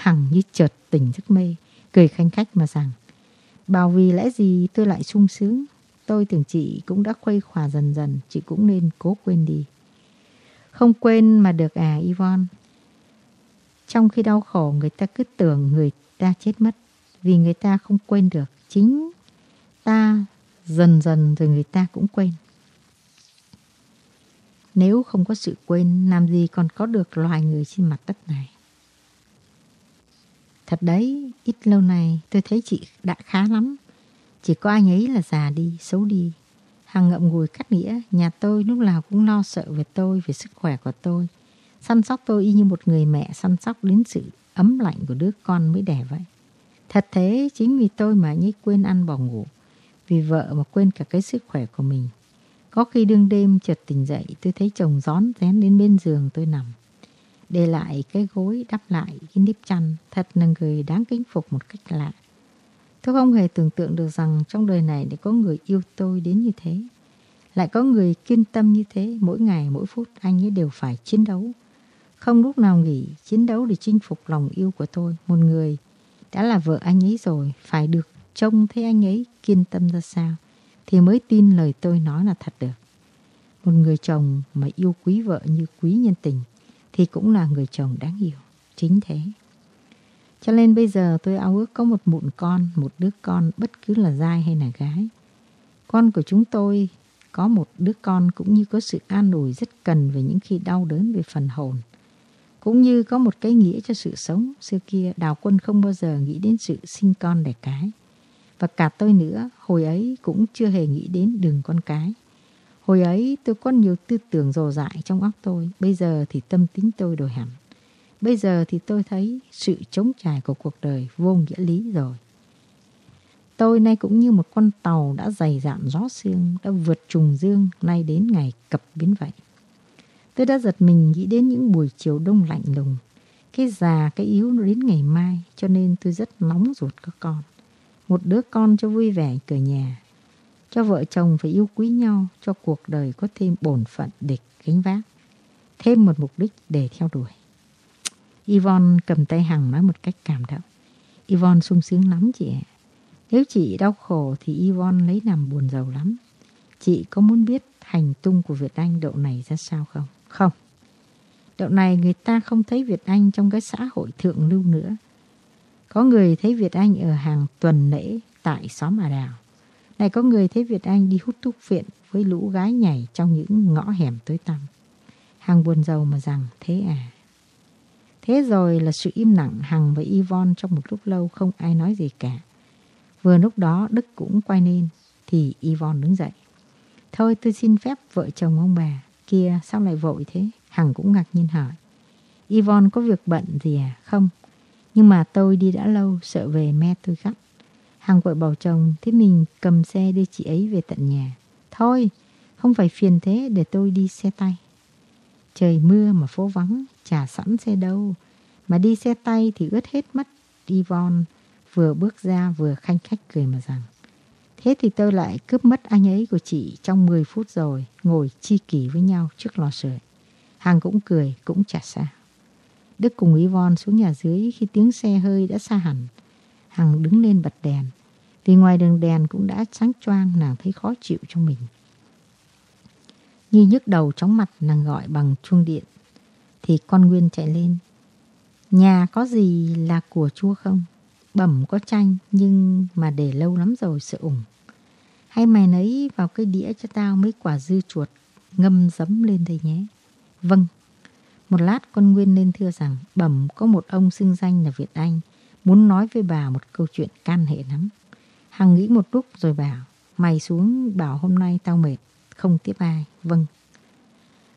Hằng như chợt tỉnh giấc mê, cười khanh khách mà rằng Bảo vì lẽ gì tôi lại sung sướng? Tôi tưởng chị cũng đã khuây khỏa dần dần Chị cũng nên cố quên đi. Không quên mà được à Yvonne? Trong khi đau khổ người ta cứ tưởng người ta chết mất Vì người ta không quên được Chính ta dần dần rồi người ta cũng quên. Nếu không có sự quên Làm gì còn có được loài người trên mặt đất này? Thật đấy, ít lâu này tôi thấy chị đã khá lắm. Chỉ có anh ấy là già đi, xấu đi. Hằng ngậm ngùi cắt nghĩa, nhà tôi lúc nào cũng lo sợ về tôi, về sức khỏe của tôi. Săn sóc tôi y như một người mẹ săn sóc đến sự ấm lạnh của đứa con mới đẻ vậy. Thật thế, chính vì tôi mà anh ấy quên ăn bỏ ngủ. Vì vợ mà quên cả cái sức khỏe của mình. Có khi đương đêm chợt tỉnh dậy, tôi thấy chồng gión rén đến bên giường tôi nằm để lại cái gối đắp lại cái nếp chăn thật là người đáng kính phục một cách lạ. Tôi không hề tưởng tượng được rằng trong đời này để có người yêu tôi đến như thế. Lại có người kiên tâm như thế, mỗi ngày mỗi phút anh ấy đều phải chiến đấu. Không lúc nào nghỉ, chiến đấu để chinh phục lòng yêu của tôi. Một người đã là vợ anh ấy rồi, phải được trông thấy anh ấy kiên tâm ra sao, thì mới tin lời tôi nói là thật được. Một người chồng mà yêu quý vợ như quý nhân tình, thì cũng là người chồng đáng yêu. Chính thế. Cho nên bây giờ tôi ao ước có một mụn con, một đứa con bất cứ là trai hay là gái. Con của chúng tôi có một đứa con cũng như có sự an ủi rất cần về những khi đau đớn về phần hồn. Cũng như có một cái nghĩa cho sự sống. Xưa kia đào quân không bao giờ nghĩ đến sự sinh con đẻ cái. Và cả tôi nữa, hồi ấy cũng chưa hề nghĩ đến đường con cái. Hồi ấy tôi có nhiều tư tưởng rồ dại trong óc tôi, bây giờ thì tâm tính tôi đổi hẳn. Bây giờ thì tôi thấy sự chống trải của cuộc đời vô nghĩa lý rồi. Tôi nay cũng như một con tàu đã dày dạn gió sương, đã vượt trùng dương, nay đến ngày cập biến vậy. Tôi đã giật mình nghĩ đến những buổi chiều đông lạnh lùng. Cái già, cái yếu nó đến ngày mai, cho nên tôi rất nóng ruột các con. Một đứa con cho vui vẻ cửa nhà, cho vợ chồng phải yêu quý nhau, cho cuộc đời có thêm bổn phận để gánh vác, thêm một mục đích để theo đuổi. Yvonne cầm tay Hằng nói một cách cảm động. Yvonne sung sướng lắm chị ạ. Nếu chị đau khổ thì Yvonne lấy làm buồn giàu lắm. Chị có muốn biết hành tung của Việt Anh đậu này ra sao không? Không. Đậu này người ta không thấy Việt Anh trong cái xã hội thượng lưu nữa. Có người thấy Việt Anh ở hàng tuần lễ tại xóm Hà Đào. Này, có người thấy Việt Anh đi hút thuốc viện với lũ gái nhảy trong những ngõ hẻm tối tăm. Hằng buồn rầu mà rằng, thế à. Thế rồi là sự im lặng Hằng và Yvonne trong một lúc lâu không ai nói gì cả. Vừa lúc đó Đức cũng quay lên, thì Yvonne đứng dậy. Thôi, tôi xin phép vợ chồng ông bà. Kia, sao lại vội thế? Hằng cũng ngạc nhiên hỏi. Yvonne có việc bận gì à? Không. Nhưng mà tôi đi đã lâu, sợ về me tôi gấp. Hằng vội bảo chồng thế mình cầm xe đưa chị ấy về tận nhà. Thôi, không phải phiền thế để tôi đi xe tay. Trời mưa mà phố vắng, chả sẵn xe đâu. Mà đi xe tay thì ướt hết mất. Yvonne vừa bước ra vừa khanh khách cười mà rằng. Thế thì tôi lại cướp mất anh ấy của chị trong 10 phút rồi, ngồi chi kỷ với nhau trước lò sưởi. Hằng cũng cười, cũng chả sao. Đức cùng Yvonne xuống nhà dưới khi tiếng xe hơi đã xa hẳn. Hằng đứng lên bật đèn. Vì ngoài đường đèn cũng đã sáng choang, nàng thấy khó chịu trong mình. Như nhức đầu chóng mặt, nàng gọi bằng chuông điện. Thì con Nguyên chạy lên. Nhà có gì là của chua không? Bẩm có chanh nhưng mà để lâu lắm rồi sợ ủng. Hay mày nấy vào cái đĩa cho tao mấy quả dư chuột ngâm giấm lên đây nhé. Vâng. Một lát con Nguyên lên thưa rằng, bẩm, có một ông xưng danh là Việt Anh muốn nói với bà một câu chuyện can hệ lắm. Hằng nghĩ một lúc rồi bảo, mày xuống bảo hôm nay tao mệt, không tiếp ai. Vâng.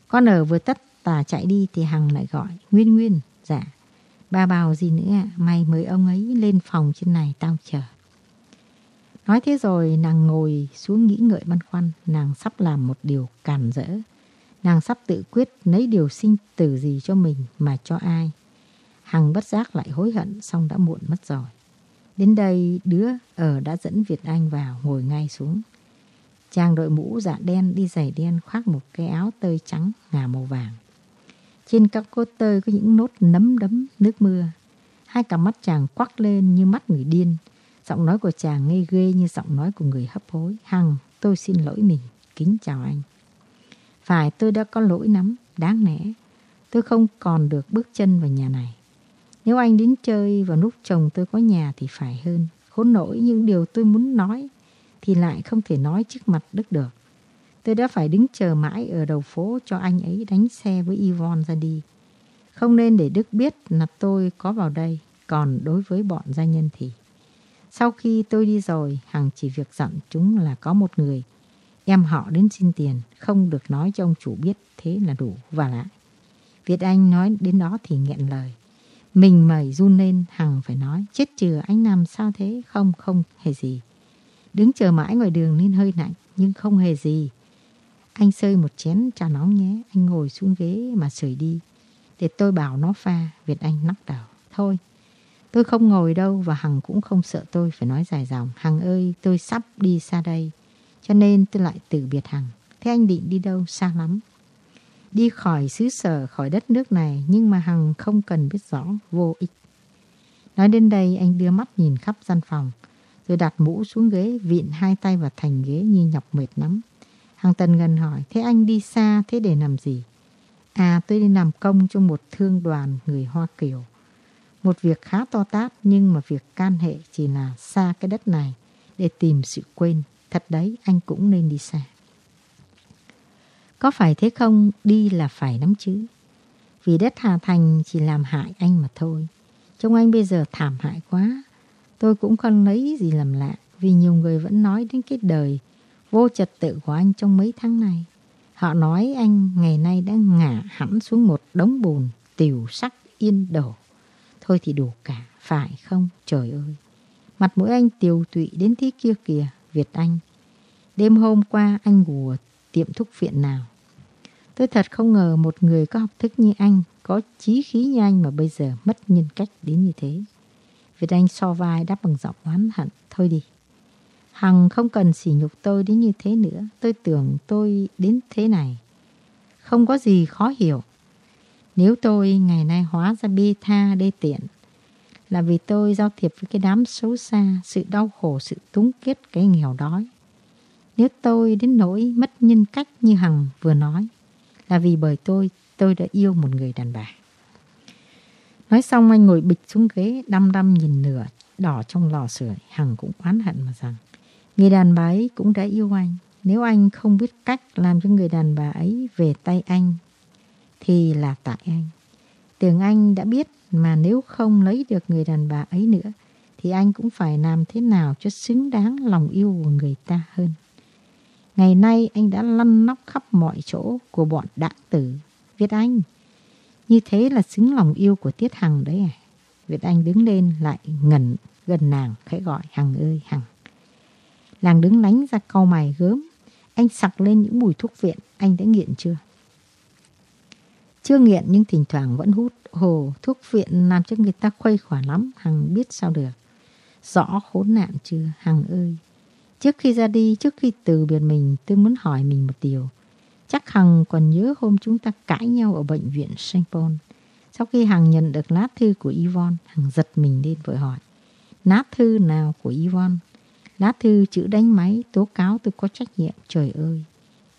Con ở vừa tất tà chạy đi thì Hằng lại gọi, Nguyên Nguyên, dạ. Ba bảo gì nữa mày mời ông ấy lên phòng trên này tao chờ. Nói thế rồi nàng ngồi xuống nghĩ ngợi băn khoăn, nàng sắp làm một điều càn rỡ. Nàng sắp tự quyết lấy điều sinh tử gì cho mình mà cho ai. Hằng bất giác lại hối hận xong đã muộn mất rồi. Đến đây đứa ở đã dẫn Việt Anh vào ngồi ngay xuống. Chàng đội mũ dạ đen đi giày đen khoác một cái áo tơi trắng ngà màu vàng. Trên các cốt tơi có những nốt nấm đấm nước mưa. Hai cặp mắt chàng quắc lên như mắt người điên. Giọng nói của chàng ngây ghê như giọng nói của người hấp hối. Hằng, tôi xin lỗi mình, kính chào anh. Phải tôi đã có lỗi lắm, đáng lẽ. Tôi không còn được bước chân vào nhà này. Nếu anh đến chơi vào lúc chồng tôi có nhà thì phải hơn. Khốn nỗi những điều tôi muốn nói thì lại không thể nói trước mặt Đức được. Tôi đã phải đứng chờ mãi ở đầu phố cho anh ấy đánh xe với Yvonne ra đi. Không nên để Đức biết là tôi có vào đây, còn đối với bọn gia nhân thì... Sau khi tôi đi rồi, Hằng chỉ việc dặn chúng là có một người. Em họ đến xin tiền, không được nói cho ông chủ biết, thế là đủ và lại. Việt Anh nói đến đó thì nghẹn lời. Mình mẩy run lên, Hằng phải nói, chết chừa anh làm sao thế? Không, không hề gì. Đứng chờ mãi ngoài đường nên hơi lạnh, nhưng không hề gì. Anh sơi một chén trà nóng nhé, anh ngồi xuống ghế mà sưởi đi. Để tôi bảo nó pha, Việt Anh nắc đầu. Thôi, tôi không ngồi đâu và Hằng cũng không sợ tôi phải nói dài dòng. Hằng ơi, tôi sắp đi xa đây, cho nên tôi lại từ biệt Hằng. Thế anh định đi đâu xa lắm? Đi khỏi xứ sở, khỏi đất nước này, nhưng mà Hằng không cần biết rõ, vô ích. Nói đến đây, anh đưa mắt nhìn khắp gian phòng, rồi đặt mũ xuống ghế, vịn hai tay vào thành ghế như nhọc mệt lắm. Hằng Tần gần hỏi, thế anh đi xa thế để làm gì? À tôi đi làm công cho một thương đoàn người Hoa Kiều. Một việc khá to tát nhưng mà việc can hệ chỉ là xa cái đất này để tìm sự quên. Thật đấy anh cũng nên đi xa. Có phải thế không đi là phải lắm chứ. Vì đất Hà Thành chỉ làm hại anh mà thôi. Trông anh bây giờ thảm hại quá. Tôi cũng không lấy gì làm lạ vì nhiều người vẫn nói đến cái đời vô trật tự của anh trong mấy tháng này. Họ nói anh ngày nay đã ngả hẳn xuống một đống bùn, tiểu sắc yên đổ. Thôi thì đủ cả, phải không? Trời ơi! Mặt mũi anh tiều tụy đến thế kia kìa, Việt Anh. Đêm hôm qua anh ngủ tiệm thuốc viện nào. Tôi thật không ngờ một người có học thức như anh, có chí khí như anh mà bây giờ mất nhân cách đến như thế. Việt Anh so vai đáp bằng giọng oán hận. Thôi đi, Hằng không cần sỉ nhục tôi đến như thế nữa. Tôi tưởng tôi đến thế này. Không có gì khó hiểu. Nếu tôi ngày nay hóa ra bi tha đê tiện là vì tôi giao thiệp với cái đám xấu xa, sự đau khổ, sự túng kết, cái nghèo đói. Nếu tôi đến nỗi mất nhân cách như Hằng vừa nói là vì bởi tôi, tôi đã yêu một người đàn bà. Nói xong anh ngồi bịch xuống ghế, đăm đăm nhìn nửa đỏ trong lò sưởi. Hằng cũng oán hận mà rằng Người đàn bà ấy cũng đã yêu anh. Nếu anh không biết cách làm cho người đàn bà ấy về tay anh, thì là tại anh. Tưởng anh đã biết mà nếu không lấy được người đàn bà ấy nữa, thì anh cũng phải làm thế nào cho xứng đáng lòng yêu của người ta hơn. Ngày nay anh đã lăn nóc khắp mọi chỗ của bọn đảng tử. Việt Anh, như thế là xứng lòng yêu của Tiết Hằng đấy à. Việt Anh đứng lên lại ngẩn gần nàng khẽ gọi Hằng ơi Hằng. Làng đứng lánh ra cau mày gớm. Anh sặc lên những mùi thuốc viện. Anh đã nghiện chưa? Chưa nghiện nhưng thỉnh thoảng vẫn hút. Hồ, thuốc viện làm cho người ta khuây khỏa lắm. Hằng biết sao được. Rõ khốn nạn chưa? Hằng ơi. Trước khi ra đi, trước khi từ biệt mình, tôi muốn hỏi mình một điều. Chắc Hằng còn nhớ hôm chúng ta cãi nhau ở bệnh viện Saint Paul. Sau khi Hằng nhận được lá thư của Yvonne, Hằng giật mình lên vội hỏi. Lá thư nào của Yvonne? Lá thư chữ đánh máy tố cáo tôi có trách nhiệm. Trời ơi,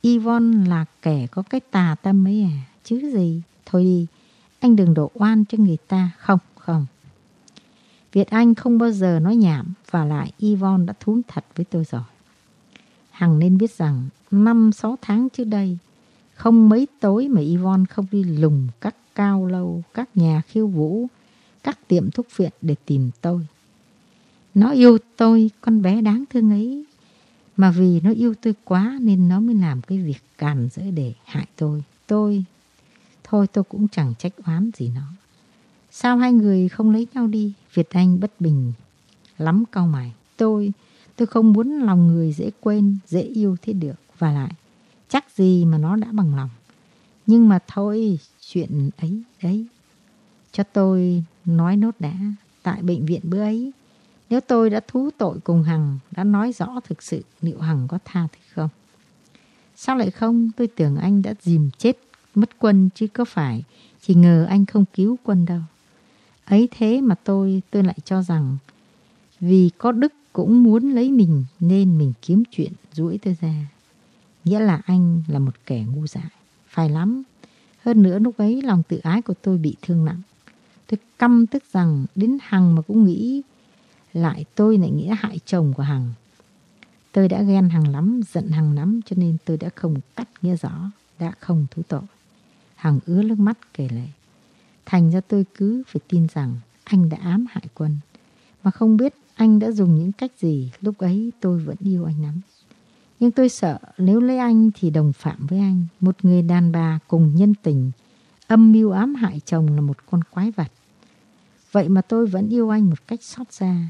Yvonne là kẻ có cái tà tâm ấy à, chứ gì. Thôi đi, anh đừng đổ oan cho người ta. Không, không. Việt Anh không bao giờ nói nhảm và lại Yvonne đã thú thật với tôi rồi. Hằng nên biết rằng năm sáu tháng trước đây, không mấy tối mà Yvonne không đi lùng các cao lâu, các nhà khiêu vũ, các tiệm thuốc viện để tìm tôi. Nó yêu tôi, con bé đáng thương ấy. Mà vì nó yêu tôi quá nên nó mới làm cái việc càn rỡ để hại tôi. Tôi, thôi tôi cũng chẳng trách oán gì nó. Sao hai người không lấy nhau đi? Việt Anh bất bình lắm cau mày. Tôi, tôi không muốn lòng người dễ quên, dễ yêu thế được. Và lại, chắc gì mà nó đã bằng lòng. Nhưng mà thôi, chuyện ấy, đấy. Cho tôi nói nốt đã. Tại bệnh viện bữa ấy, nếu tôi đã thú tội cùng Hằng, đã nói rõ thực sự liệu Hằng có tha thì không? Sao lại không? Tôi tưởng anh đã dìm chết mất quân chứ có phải chỉ ngờ anh không cứu quân đâu. Ấy thế mà tôi, tôi lại cho rằng vì có đức cũng muốn lấy mình nên mình kiếm chuyện rũi tôi ra. Nghĩa là anh là một kẻ ngu dại. Phải lắm. Hơn nữa lúc ấy lòng tự ái của tôi bị thương nặng. Tôi căm tức rằng đến Hằng mà cũng nghĩ lại tôi lại nghĩa hại chồng của Hằng. Tôi đã ghen Hằng lắm, giận Hằng lắm cho nên tôi đã không cắt nghĩa rõ, đã không thú tội. Hằng ứa nước mắt kể lệ. Thành ra tôi cứ phải tin rằng anh đã ám hại quân. Mà không biết anh đã dùng những cách gì lúc ấy tôi vẫn yêu anh lắm. Nhưng tôi sợ nếu lấy anh thì đồng phạm với anh. Một người đàn bà cùng nhân tình, âm mưu ám hại chồng là một con quái vật. Vậy mà tôi vẫn yêu anh một cách xót xa.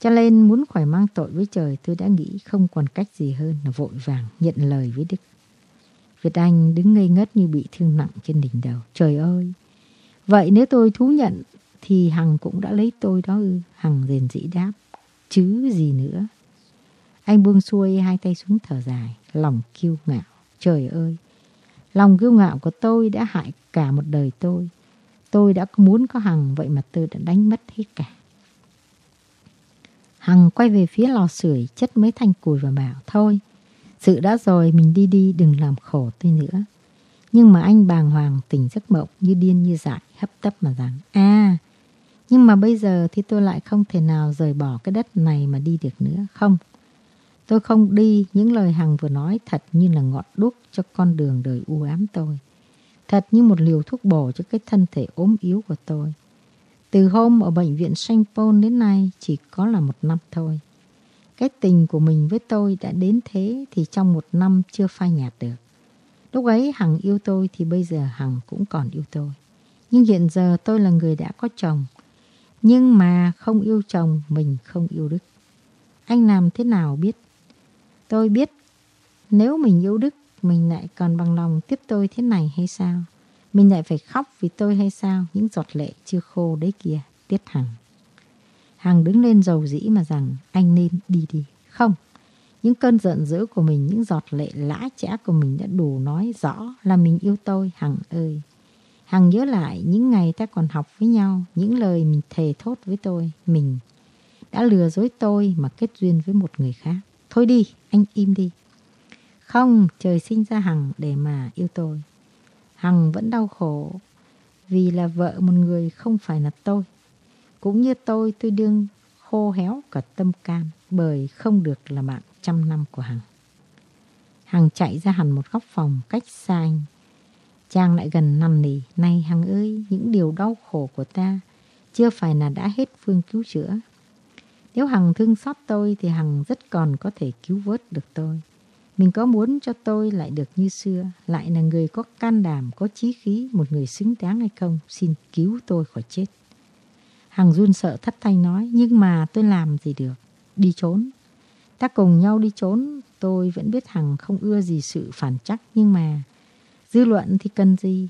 Cho nên muốn khỏi mang tội với trời tôi đã nghĩ không còn cách gì hơn là vội vàng nhận lời với Đức. Việt Anh đứng ngây ngất như bị thương nặng trên đỉnh đầu. Trời ơi! Vậy nếu tôi thú nhận thì Hằng cũng đã lấy tôi đó ư. Hằng rền dĩ đáp. Chứ gì nữa. Anh buông xuôi hai tay xuống thở dài. Lòng kiêu ngạo. Trời ơi! Lòng kiêu ngạo của tôi đã hại cả một đời tôi. Tôi đã muốn có Hằng vậy mà tôi đã đánh mất hết cả. Hằng quay về phía lò sưởi chất mấy thanh củi và bảo Thôi, sự đã rồi mình đi đi đừng làm khổ tôi nữa. Nhưng mà anh bàng hoàng tỉnh giấc mộng như điên như dại hấp tấp mà rằng À, nhưng mà bây giờ thì tôi lại không thể nào rời bỏ cái đất này mà đi được nữa. Không, tôi không đi những lời Hằng vừa nói thật như là ngọt đuốc cho con đường đời u ám tôi. Thật như một liều thuốc bổ cho cái thân thể ốm yếu của tôi. Từ hôm ở bệnh viện Sanh Pôn đến nay chỉ có là một năm thôi. Cái tình của mình với tôi đã đến thế thì trong một năm chưa phai nhạt được. Lúc ấy Hằng yêu tôi thì bây giờ Hằng cũng còn yêu tôi. Nhưng hiện giờ tôi là người đã có chồng. Nhưng mà không yêu chồng mình không yêu Đức. Anh làm thế nào biết? Tôi biết nếu mình yêu Đức mình lại còn bằng lòng tiếp tôi thế này hay sao? Mình lại phải khóc vì tôi hay sao? Những giọt lệ chưa khô đấy kìa, Tiết Hằng. Hằng đứng lên dầu dĩ mà rằng anh nên đi đi. Không, những cơn giận dữ của mình, những giọt lệ lã chẽ của mình đã đủ nói rõ là mình yêu tôi, Hằng ơi. Hằng nhớ lại những ngày ta còn học với nhau, những lời mình thề thốt với tôi, mình đã lừa dối tôi mà kết duyên với một người khác. Thôi đi, anh im đi. Không, trời sinh ra Hằng để mà yêu tôi. Hằng vẫn đau khổ vì là vợ một người không phải là tôi. Cũng như tôi, tôi đương khô héo cả tâm can bởi không được là bạn trăm năm của Hằng. Hằng chạy ra hẳn một góc phòng cách xa anh. Trang lại gần năn nỉ. Này Hằng ơi, những điều đau khổ của ta chưa phải là đã hết phương cứu chữa. Nếu Hằng thương xót tôi thì Hằng rất còn có thể cứu vớt được tôi. Mình có muốn cho tôi lại được như xưa, lại là người có can đảm, có chí khí, một người xứng đáng hay không? Xin cứu tôi khỏi chết. Hằng run sợ thất thanh nói, nhưng mà tôi làm gì được? Đi trốn. Ta cùng nhau đi trốn, tôi vẫn biết Hằng không ưa gì sự phản trắc, nhưng mà dư luận thì cần gì?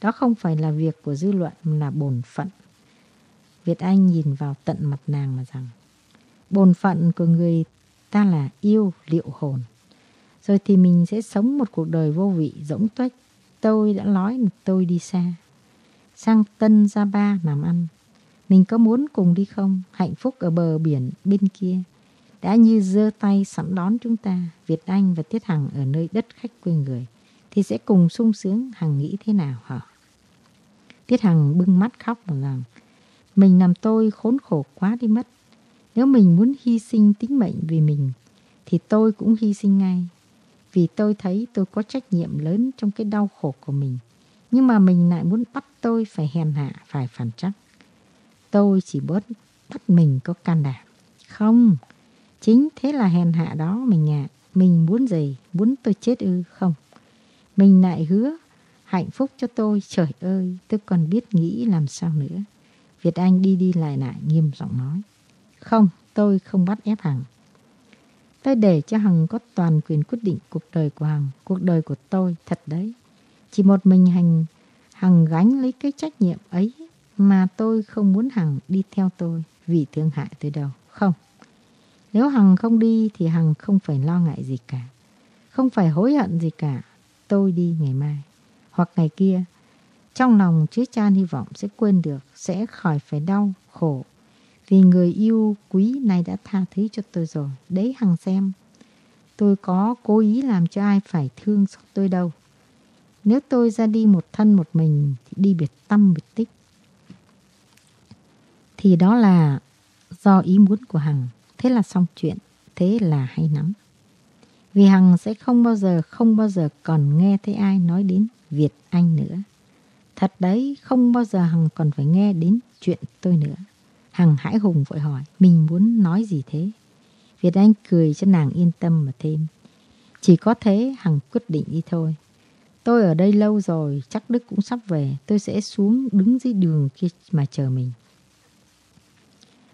Đó không phải là việc của dư luận mà là bổn phận. Việt Anh nhìn vào tận mặt nàng mà rằng, bổn phận của người ta là yêu liệu hồn. Rồi thì mình sẽ sống một cuộc đời vô vị rỗng tuếch. Tôi đã nói là tôi đi xa. Sang Tân Gia Ba làm ăn. Mình có muốn cùng đi không? Hạnh phúc ở bờ biển bên kia. Đã như giơ tay sẵn đón chúng ta. Việt Anh và Tiết Hằng ở nơi đất khách quê người. Thì sẽ cùng sung sướng. Hằng nghĩ thế nào hả? Tiết Hằng bưng mắt khóc một rằng. Mình làm tôi khốn khổ quá đi mất. Nếu mình muốn hy sinh tính mệnh vì mình thì tôi cũng hy sinh ngay vì tôi thấy tôi có trách nhiệm lớn trong cái đau khổ của mình. Nhưng mà mình lại muốn bắt tôi phải hèn hạ, phải phản trắc. Tôi chỉ bớt bắt mình có can đảm. Không, chính thế là hèn hạ đó mình ạ. À. Mình muốn gì? Muốn tôi chết ư? Không. Mình lại hứa hạnh phúc cho tôi. Trời ơi, tôi còn biết nghĩ làm sao nữa. Việt Anh đi đi lại lại nghiêm giọng nói. Không, tôi không bắt ép Hằng. Tôi để cho Hằng có toàn quyền quyết định cuộc đời của Hằng, cuộc đời của tôi, thật đấy. Chỉ một mình Hằng, Hằng gánh lấy cái trách nhiệm ấy mà tôi không muốn Hằng đi theo tôi vì thương hại tôi đâu. Không. Nếu Hằng không đi thì Hằng không phải lo ngại gì cả. Không phải hối hận gì cả. Tôi đi ngày mai. Hoặc ngày kia. Trong lòng chứa chan hy vọng sẽ quên được, sẽ khỏi phải đau, khổ. Vì người yêu quý này đã tha thứ cho tôi rồi. Đấy Hằng xem. Tôi có cố ý làm cho ai phải thương xót tôi đâu. Nếu tôi ra đi một thân một mình thì đi biệt tâm biệt tích. Thì đó là do ý muốn của Hằng. Thế là xong chuyện. Thế là hay lắm. Vì Hằng sẽ không bao giờ, không bao giờ còn nghe thấy ai nói đến Việt Anh nữa. Thật đấy, không bao giờ Hằng còn phải nghe đến chuyện tôi nữa. Hằng hãi hùng vội hỏi, mình muốn nói gì thế? Việt Anh cười cho nàng yên tâm mà thêm. Chỉ có thế Hằng quyết định đi thôi. Tôi ở đây lâu rồi, chắc Đức cũng sắp về. Tôi sẽ xuống đứng dưới đường kia mà chờ mình.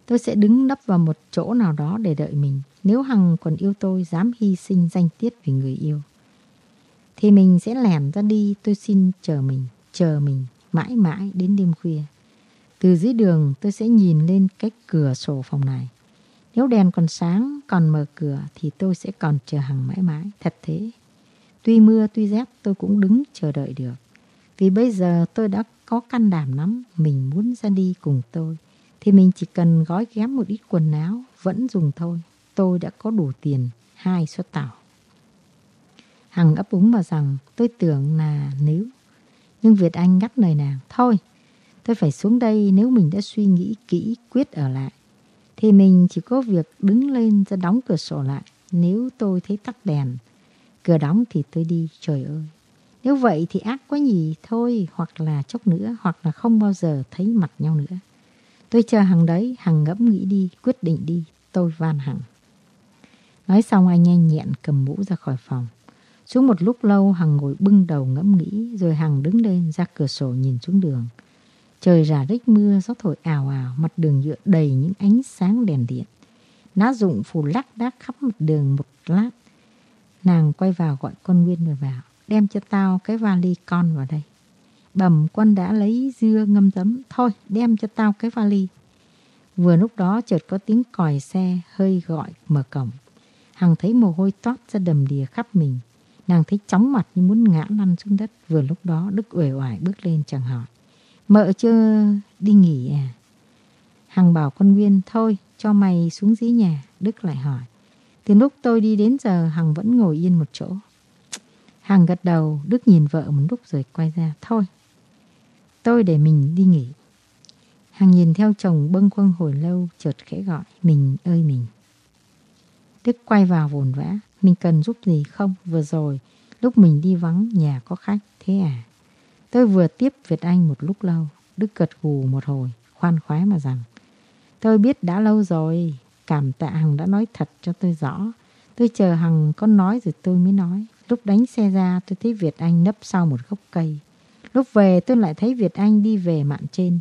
Tôi sẽ đứng nấp vào một chỗ nào đó để đợi mình. Nếu Hằng còn yêu tôi, dám hy sinh danh tiết vì người yêu. Thì mình sẽ lẻn ra đi, tôi xin chờ mình, chờ mình, mãi mãi đến đêm khuya. Từ dưới đường tôi sẽ nhìn lên cái cửa sổ phòng này. Nếu đèn còn sáng, còn mở cửa thì tôi sẽ còn chờ Hằng mãi mãi, thật thế. Tuy mưa, tuy rét tôi cũng đứng chờ đợi được. Vì bây giờ tôi đã có can đảm lắm, mình muốn ra đi cùng tôi. Thì mình chỉ cần gói ghém một ít quần áo, vẫn dùng thôi. Tôi đã có đủ tiền, hai suất tàu. Hằng ấp úng vào rằng tôi tưởng là nếu. Nhưng Việt Anh ngắt lời nàng. Thôi, tôi phải xuống đây nếu mình đã suy nghĩ kỹ quyết ở lại. Thì mình chỉ có việc đứng lên ra đóng cửa sổ lại. Nếu tôi thấy tắt đèn, cửa đóng thì tôi đi, trời ơi. Nếu vậy thì ác quá nhỉ, thôi hoặc là chốc nữa, hoặc là không bao giờ thấy mặt nhau nữa. Tôi chờ Hằng đấy, Hằng ngẫm nghĩ đi, quyết định đi, tôi van Hằng. Nói xong anh nhanh nhẹn cầm mũ ra khỏi phòng. Xuống một lúc lâu Hằng ngồi bưng đầu ngẫm nghĩ rồi Hằng đứng lên ra cửa sổ nhìn xuống đường. Trời rả rích mưa, gió thổi ảo ảo, mặt đường nhựa đầy những ánh sáng đèn điện. Ná dụng phủ lắc đác khắp mặt đường một lát. Nàng quay vào gọi con Nguyên rồi vào. Đem cho tao cái vali con vào đây. Bẩm quân đã lấy dưa ngâm giấm. Thôi đem cho tao cái vali. Vừa lúc đó chợt có tiếng còi xe hơi gọi mở cổng. Hằng thấy mồ hôi toát ra đầm đìa khắp mình. Nàng thấy chóng mặt như muốn ngã lăn xuống đất. Vừa lúc đó Đức uể oải bước lên chẳng hỏi. Mợ chưa đi nghỉ à? Hằng bảo con Nguyên thôi cho mày xuống dưới nhà. Đức lại hỏi. Từ lúc tôi đi đến giờ Hằng vẫn ngồi yên một chỗ. Hằng gật đầu, Đức nhìn vợ một lúc rồi quay ra. Thôi, tôi để mình đi nghỉ. Hằng nhìn theo chồng bâng khuâng hồi lâu, chợt khẽ gọi. Mình ơi mình. Đức quay vào vồn vã. Mình cần giúp gì không? Vừa rồi, lúc mình đi vắng, nhà có khách. Thế à? Tôi vừa tiếp Việt Anh một lúc lâu. Đức gật gù một hồi, khoan khoái mà rằng. Tôi biết đã lâu rồi, cảm tạ Hằng đã nói thật cho tôi rõ. Tôi chờ Hằng có nói rồi tôi mới nói. Lúc đánh xe ra tôi thấy Việt Anh nấp sau một gốc cây. Lúc về tôi lại thấy Việt Anh đi về mạn trên.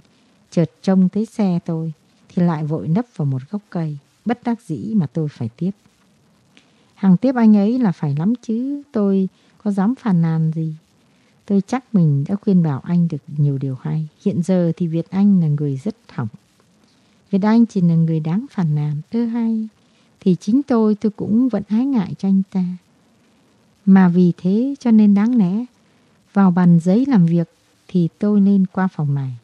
Chợt trông thấy xe tôi thì lại vội nấp vào một gốc cây. Bất đắc dĩ mà tôi phải tiếp. Hằng tiếp anh ấy là phải lắm chứ. Tôi có dám phàn nàn gì. Tôi chắc mình đã khuyên bảo anh được nhiều điều hay. Hiện giờ thì Việt Anh là người rất hỏng. Việt Anh chỉ là người đáng phản nàn. Ơ hay, thì chính tôi tôi cũng vẫn ái ngại cho anh ta. Mà vì thế cho nên đáng lẽ vào bàn giấy làm việc thì tôi nên qua phòng này.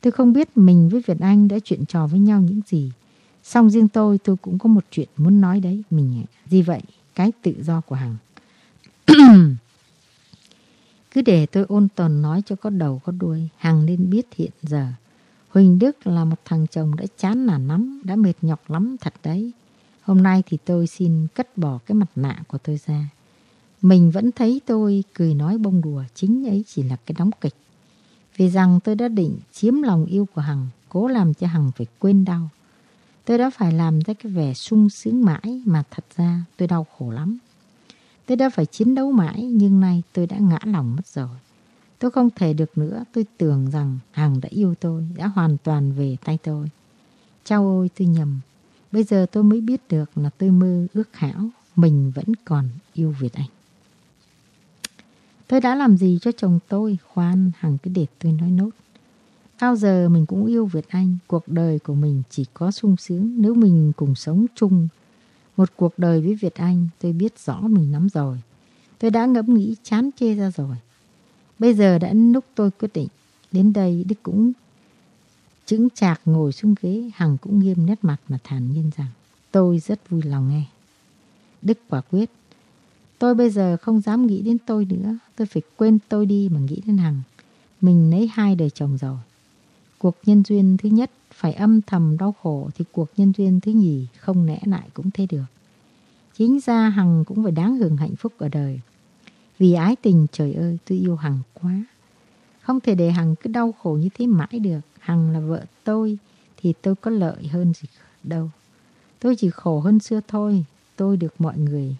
Tôi không biết mình với Việt Anh đã chuyện trò với nhau những gì. Xong riêng tôi tôi cũng có một chuyện muốn nói đấy mình. Gì vậy? Cái tự do của Hằng. Cứ để tôi ôn tồn nói cho có đầu có đuôi, Hằng nên biết hiện giờ. Huỳnh Đức là một thằng chồng đã chán nản lắm, đã mệt nhọc lắm thật đấy. Hôm nay thì tôi xin cất bỏ cái mặt nạ của tôi ra. Mình vẫn thấy tôi cười nói bông đùa, chính ấy chỉ là cái đóng kịch. Vì rằng tôi đã định chiếm lòng yêu của Hằng, cố làm cho Hằng phải quên đau. Tôi đã phải làm ra cái vẻ sung sướng mãi mà thật ra tôi đau khổ lắm. Tôi đã phải chiến đấu mãi nhưng nay tôi đã ngã lòng mất rồi. Tôi không thể được nữa, tôi tưởng rằng Hằng đã yêu tôi, đã hoàn toàn về tay tôi. Chao ôi tôi nhầm, bây giờ tôi mới biết được là tôi mơ ước hảo, mình vẫn còn yêu Việt Anh. Tôi đã làm gì cho chồng tôi, khoan Hằng cứ để tôi nói nốt. Bao giờ mình cũng yêu Việt Anh, cuộc đời của mình chỉ có sung sướng nếu mình cùng sống chung một cuộc đời với Việt Anh tôi biết rõ mình lắm rồi. Tôi đã ngẫm nghĩ chán chê ra rồi. Bây giờ đã lúc tôi quyết định. Đến đây Đức cũng chứng chạc ngồi xuống ghế, Hằng cũng nghiêm nét mặt mà thản nhiên rằng tôi rất vui lòng nghe. Đức quả quyết, tôi bây giờ không dám nghĩ đến tôi nữa, tôi phải quên tôi đi mà nghĩ đến Hằng. Mình lấy hai đời chồng rồi. Cuộc nhân duyên thứ nhất, phải âm thầm đau khổ thì cuộc nhân duyên thứ nhì không nẽ lại cũng thế được. Chính ra Hằng cũng phải đáng hưởng hạnh phúc ở đời. Vì ái tình, trời ơi, tôi yêu Hằng quá. Không thể để Hằng cứ đau khổ như thế mãi được. Hằng là vợ tôi thì tôi có lợi hơn gì đâu. Tôi chỉ khổ hơn xưa thôi. Tôi được mọi người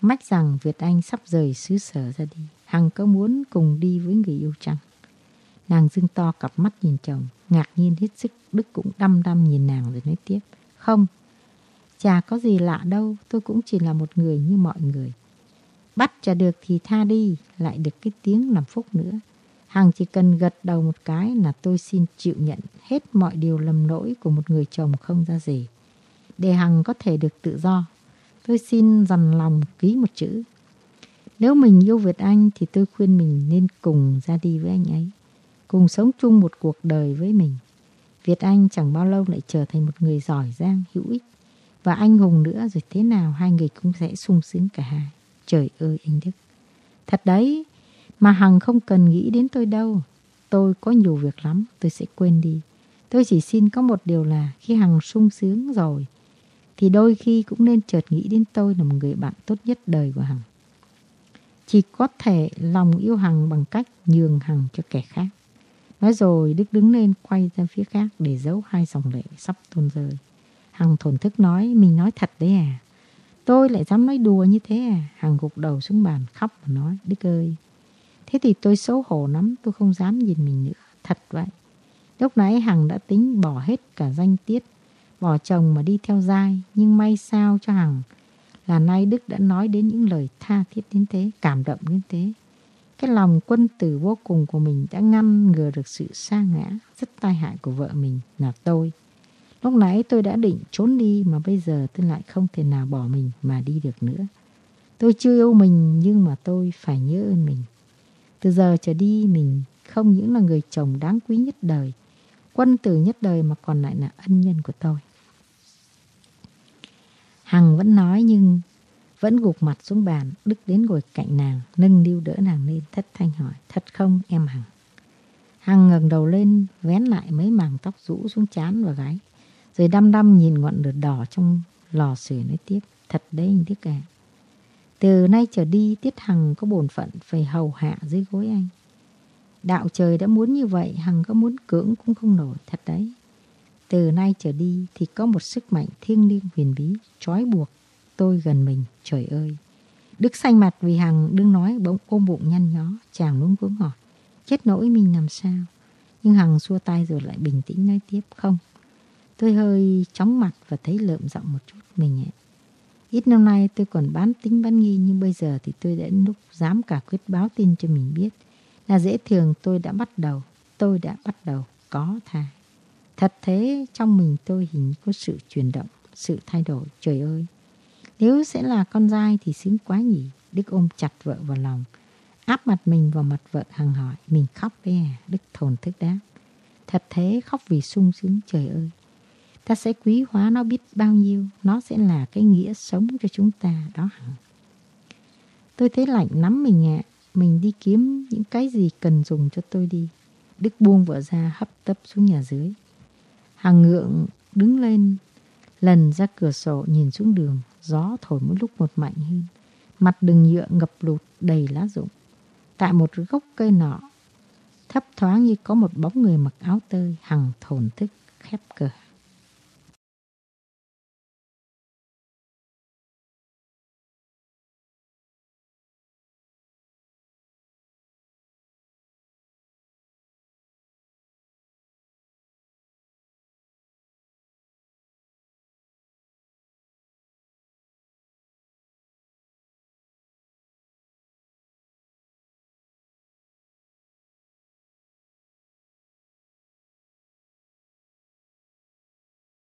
mách rằng Việt Anh sắp rời xứ sở ra đi. Hằng có muốn cùng đi với người yêu chăng? Nàng dưng to cặp mắt nhìn chồng, ngạc nhiên hết sức, Đức cũng đăm đăm nhìn nàng rồi nói tiếp. Không, chả có gì lạ đâu, tôi cũng chỉ là một người như mọi người. Bắt chả được thì tha đi, lại được cái tiếng làm phúc nữa. Hằng chỉ cần gật đầu một cái là tôi xin chịu nhận hết mọi điều lầm lỗi của một người chồng không ra gì. Để Hằng có thể được tự do, tôi xin dằn lòng ký một chữ. Nếu mình yêu Việt Anh thì tôi khuyên mình nên cùng ra đi với anh ấy cùng sống chung một cuộc đời với mình. Việt Anh chẳng bao lâu lại trở thành một người giỏi giang, hữu ích và anh hùng nữa rồi thế nào hai người cũng sẽ sung sướng cả hai. Trời ơi anh Đức. Thật đấy, mà Hằng không cần nghĩ đến tôi đâu. Tôi có nhiều việc lắm, tôi sẽ quên đi. Tôi chỉ xin có một điều là khi Hằng sung sướng rồi thì đôi khi cũng nên chợt nghĩ đến tôi là một người bạn tốt nhất đời của Hằng. Chỉ có thể lòng yêu Hằng bằng cách nhường Hằng cho kẻ khác. Nói rồi Đức đứng lên quay ra phía khác để giấu hai dòng lệ sắp tuôn rơi. Hằng thổn thức nói, mình nói thật đấy à. Tôi lại dám nói đùa như thế à. Hằng gục đầu xuống bàn khóc và nói, Đức ơi. Thế thì tôi xấu hổ lắm, tôi không dám nhìn mình nữa. Thật vậy. Lúc nãy Hằng đã tính bỏ hết cả danh tiết, bỏ chồng mà đi theo dai. Nhưng may sao cho Hằng là nay Đức đã nói đến những lời tha thiết đến thế, cảm động đến thế. Cái lòng quân tử vô cùng của mình đã ngăn ngừa được sự sa ngã rất tai hại của vợ mình là tôi. Lúc nãy tôi đã định trốn đi mà bây giờ tôi lại không thể nào bỏ mình mà đi được nữa. Tôi chưa yêu mình nhưng mà tôi phải nhớ ơn mình. Từ giờ trở đi mình không những là người chồng đáng quý nhất đời, quân tử nhất đời mà còn lại là ân nhân của tôi. Hằng vẫn nói nhưng vẫn gục mặt xuống bàn, Đức đến ngồi cạnh nàng, nâng niu đỡ nàng lên, thất thanh hỏi, thật không em Hằng? Hằng ngẩng đầu lên, vén lại mấy màng tóc rũ xuống chán và gáy, rồi đăm đăm nhìn ngọn lửa đỏ trong lò sưởi nói tiếp, thật đấy anh Đức à. Từ nay trở đi, Tiết Hằng có bổn phận phải hầu hạ dưới gối anh. Đạo trời đã muốn như vậy, Hằng có muốn cưỡng cũng không nổi, thật đấy. Từ nay trở đi thì có một sức mạnh thiêng liêng huyền bí, trói buộc tôi gần mình, trời ơi. Đức xanh mặt vì Hằng đương nói bỗng ôm bụng nhăn nhó, chàng luống cuống hỏi. Chết nỗi mình làm sao? Nhưng Hằng xua tay rồi lại bình tĩnh nói tiếp không. Tôi hơi chóng mặt và thấy lợm giọng một chút mình ạ. Ít năm nay tôi còn bán tính bán nghi nhưng bây giờ thì tôi đã lúc dám cả quyết báo tin cho mình biết là dễ thường tôi đã bắt đầu, tôi đã bắt đầu có thai. Thật thế trong mình tôi hình có sự chuyển động, sự thay đổi, trời ơi. Nếu sẽ là con dai thì sướng quá nhỉ. Đức ôm chặt vợ vào lòng. Áp mặt mình vào mặt vợ, hằng hỏi. Mình khóc đấy à? Đức thồn thức đáp. Thật thế, khóc vì sung sướng, trời ơi. Ta sẽ quý hóa nó biết bao nhiêu. Nó sẽ là cái nghĩa sống cho chúng ta, đó hẳn. Tôi thấy lạnh lắm mình ạ. Mình đi kiếm những cái gì cần dùng cho tôi đi. Đức buông vợ ra, hấp tấp xuống nhà dưới. Hằng ngượng đứng lên, lần ra cửa sổ, nhìn xuống đường gió thổi mỗi lúc một mạnh hơn. Mặt đường nhựa ngập lụt đầy lá rụng. Tại một gốc cây nọ, thấp thoáng như có một bóng người mặc áo tơi hằng thổn thức khép cửa.